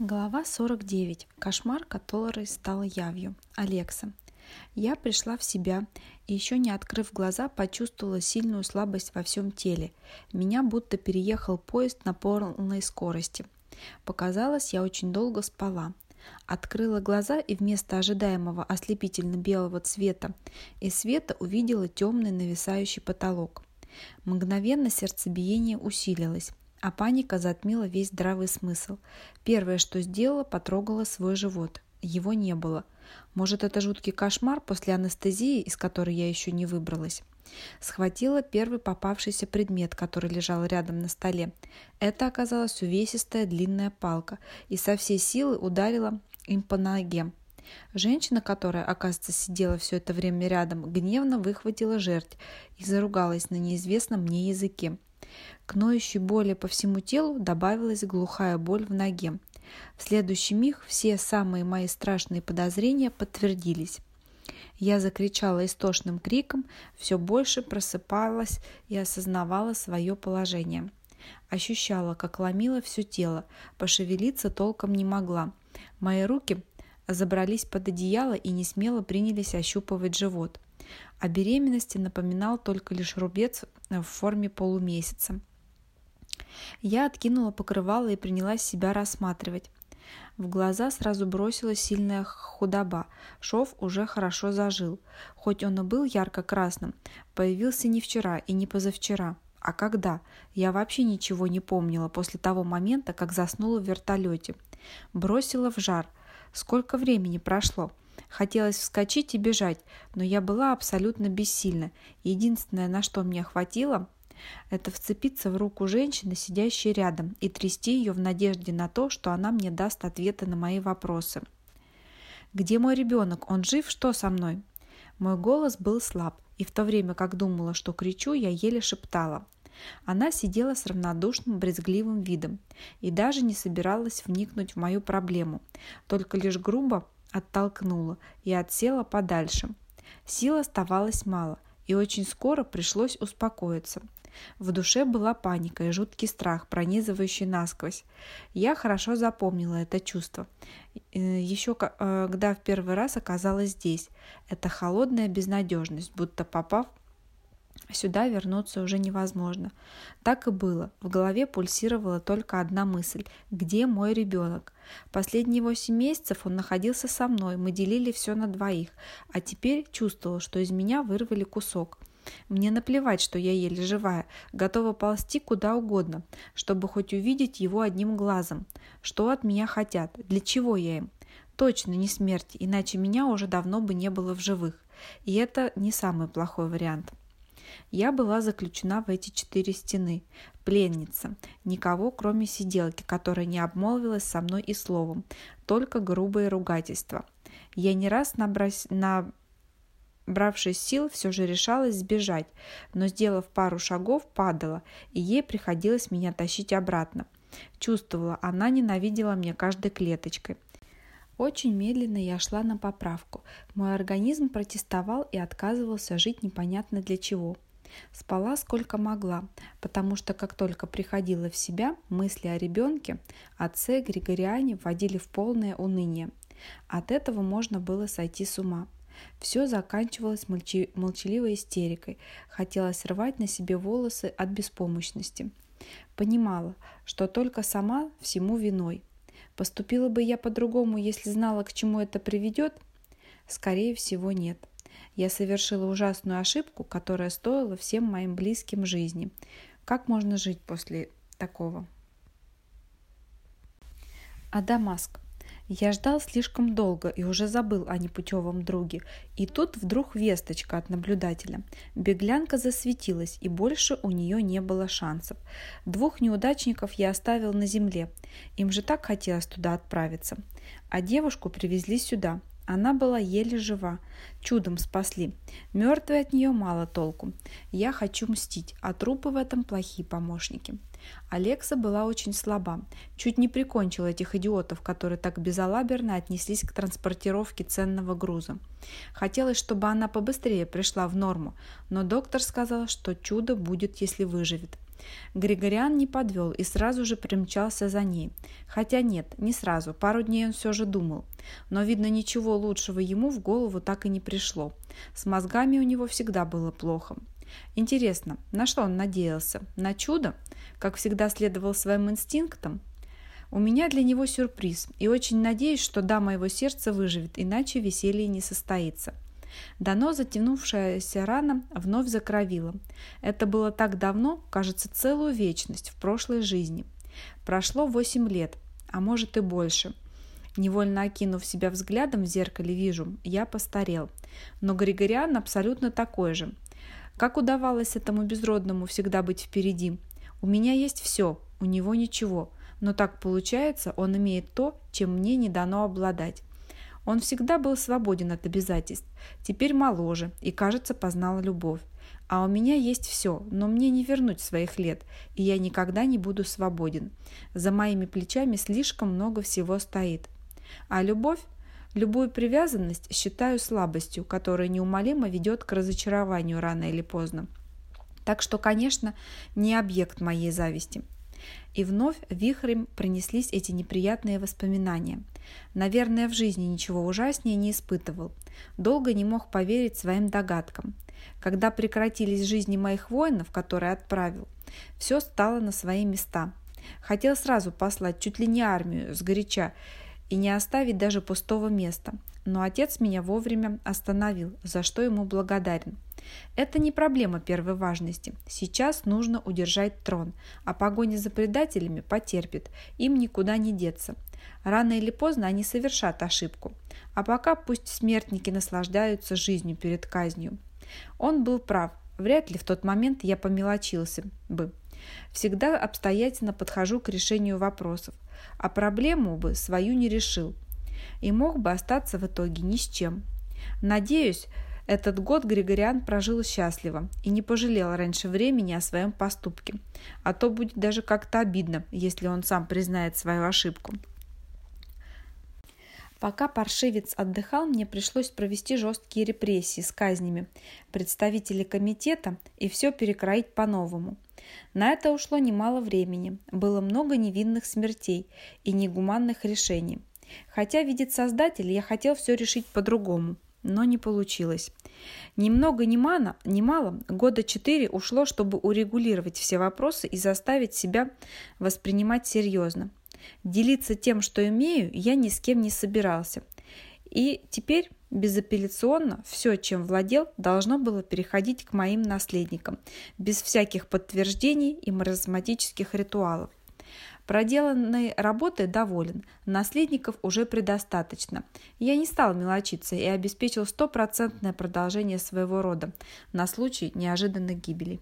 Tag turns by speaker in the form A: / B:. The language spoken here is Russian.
A: Глава 49. Кошмар, который стал явью. Алекса. Я пришла в себя и, еще не открыв глаза, почувствовала сильную слабость во всем теле. Меня будто переехал поезд на полной скорости. Показалось, я очень долго спала. Открыла глаза и вместо ожидаемого ослепительно-белого цвета и света увидела темный нависающий потолок. Мгновенно сердцебиение усилилось а паника затмила весь здравый смысл. Первое, что сделала, потрогала свой живот. Его не было. Может, это жуткий кошмар после анестезии, из которой я еще не выбралась? Схватила первый попавшийся предмет, который лежал рядом на столе. Это оказалась увесистая длинная палка и со всей силы ударила им по ноге. Женщина, которая, оказывается, сидела все это время рядом, гневно выхватила жертв и заругалась на неизвестном мне языке. К ноющей боли по всему телу добавилась глухая боль в ноге. В следующий миг все самые мои страшные подозрения подтвердились. Я закричала истошным криком, все больше просыпалась и осознавала свое положение. Ощущала, как ломило все тело, пошевелиться толком не могла. Мои руки забрались под одеяло и не смело принялись ощупывать живот. О беременности напоминал только лишь рубец в форме полумесяца. Я откинула покрывало и принялась себя рассматривать. В глаза сразу бросилась сильная худоба. Шов уже хорошо зажил. Хоть он и был ярко-красным, появился не вчера и не позавчера. А когда? Я вообще ничего не помнила после того момента, как заснула в вертолете. Бросила в жар. Сколько времени прошло? Хотелось вскочить и бежать, но я была абсолютно бессильна. Единственное, на что мне хватило, это вцепиться в руку женщины, сидящей рядом, и трясти ее в надежде на то, что она мне даст ответы на мои вопросы. «Где мой ребенок? Он жив? Что со мной?» Мой голос был слаб, и в то время, как думала, что кричу, я еле шептала. Она сидела с равнодушным, брезгливым видом и даже не собиралась вникнуть в мою проблему, только лишь грубо оттолкнула и отсела подальше. Сил оставалось мало, и очень скоро пришлось успокоиться. В душе была паника и жуткий страх, пронизывающий насквозь. Я хорошо запомнила это чувство. Э, Еще э, когда в первый раз оказалась здесь. Это холодная безнадежность, будто попав Сюда вернуться уже невозможно. Так и было. В голове пульсировала только одна мысль. Где мой ребенок? Последние восемь месяцев он находился со мной, мы делили все на двоих, а теперь чувствовала, что из меня вырвали кусок. Мне наплевать, что я еле живая, готова ползти куда угодно, чтобы хоть увидеть его одним глазом. Что от меня хотят? Для чего я им? Точно не смерть, иначе меня уже давно бы не было в живых. И это не самый плохой вариант. Я была заключена в эти четыре стены. Пленница. Никого, кроме сиделки, которая не обмолвилась со мной и словом. Только грубые ругательства. Я не раз набрась... на Бравшись сил, все же решалась сбежать, но, сделав пару шагов, падала, и ей приходилось меня тащить обратно. Чувствовала, она ненавидела меня каждой клеточкой. Очень медленно я шла на поправку. Мой организм протестовал и отказывался жить непонятно для чего. Спала сколько могла, потому что как только приходила в себя, мысли о ребенке, отце Григориане вводили в полное уныние. От этого можно было сойти с ума. Все заканчивалось молчи- молчаливой истерикой. Хотелось рвать на себе волосы от беспомощности. Понимала, что только сама всему виной. Поступила бы я по-другому, если знала, к чему это приведет? Скорее всего, нет. Я совершила ужасную ошибку, которая стоила всем моим близким жизни. Как можно жить после такого? А Дамаск? Я ждал слишком долго и уже забыл о непутевом друге. И тут вдруг весточка от наблюдателя. Беглянка засветилась, и больше у нее не было шансов. Двух неудачников я оставил на земле. Им же так хотелось туда отправиться. А девушку привезли сюда. Она была еле жива. Чудом спасли. Мертвые от нее мало толку. Я хочу мстить, а трупы в этом плохие помощники. Алекса была очень слаба. Чуть не прикончила этих идиотов, которые так безалаберно отнеслись к транспортировке ценного груза. Хотелось, чтобы она побыстрее пришла в норму, но доктор сказал, что чудо будет, если выживет. Григориан не подвел и сразу же примчался за ней. Хотя нет, не сразу, пару дней он все же думал. Но, видно, ничего лучшего ему в голову так и не пришло. С мозгами у него всегда было плохо. Интересно, на что он надеялся? На чудо? Как всегда следовал своим инстинктам? У меня для него сюрприз, и очень надеюсь, что дама его сердца выживет, иначе веселье не состоится. Дано затянувшаяся рана вновь закровила. Это было так давно, кажется, целую вечность в прошлой жизни. Прошло восемь лет, а может и больше. Невольно окинув себя взглядом в зеркале, вижу, я постарел. Но Григориан абсолютно такой же. Как удавалось этому безродному всегда быть впереди? У меня есть все, у него ничего. Но так получается, он имеет то, чем мне не дано обладать. Он всегда был свободен от обязательств, теперь моложе и, кажется, познал любовь. А у меня есть все, но мне не вернуть своих лет, и я никогда не буду свободен. За моими плечами слишком много всего стоит. А любовь? Любую привязанность считаю слабостью, которая неумолимо ведет к разочарованию рано или поздно. Так что, конечно, не объект моей зависти. И вновь вихрем пронеслись эти неприятные воспоминания. Наверное, в жизни ничего ужаснее не испытывал. Долго не мог поверить своим догадкам. Когда прекратились жизни моих воинов, которые отправил, все стало на свои места. Хотел сразу послать чуть ли не армию сгоряча и не оставить даже пустого места. Но отец меня вовремя остановил, за что ему благодарен. Это не проблема первой важности. Сейчас нужно удержать трон, а погоня за предателями потерпит, им никуда не деться. Рано или поздно они совершат ошибку. А пока пусть смертники наслаждаются жизнью перед казнью. Он был прав. Вряд ли в тот момент я помелочился бы. Всегда обстоятельно подхожу к решению вопросов, а проблему бы свою не решил. И мог бы остаться в итоге ни с чем. Надеюсь, этот год Григориан прожил счастливо и не пожалел раньше времени о своем поступке. А то будет даже как-то обидно, если он сам признает свою ошибку. Пока паршивец отдыхал, мне пришлось провести жесткие репрессии с казнями представителей комитета и все перекроить по-новому. На это ушло немало времени, было много невинных смертей и негуманных решений. Хотя, видит Создатель, я хотел все решить по-другому – но не получилось. Ни много ни, мало, ни мало, года четыре ушло, чтобы урегулировать все вопросы и заставить себя воспринимать серьезно. Делиться тем, что имею, я ни с кем не собирался. И теперь безапелляционно все, чем владел, должно было переходить к моим наследникам, без всяких подтверждений и маразматических ритуалов. Проделанной работой доволен, наследников уже предостаточно. Я не стал мелочиться и обеспечил стопроцентное продолжение своего рода на случай неожиданной гибели.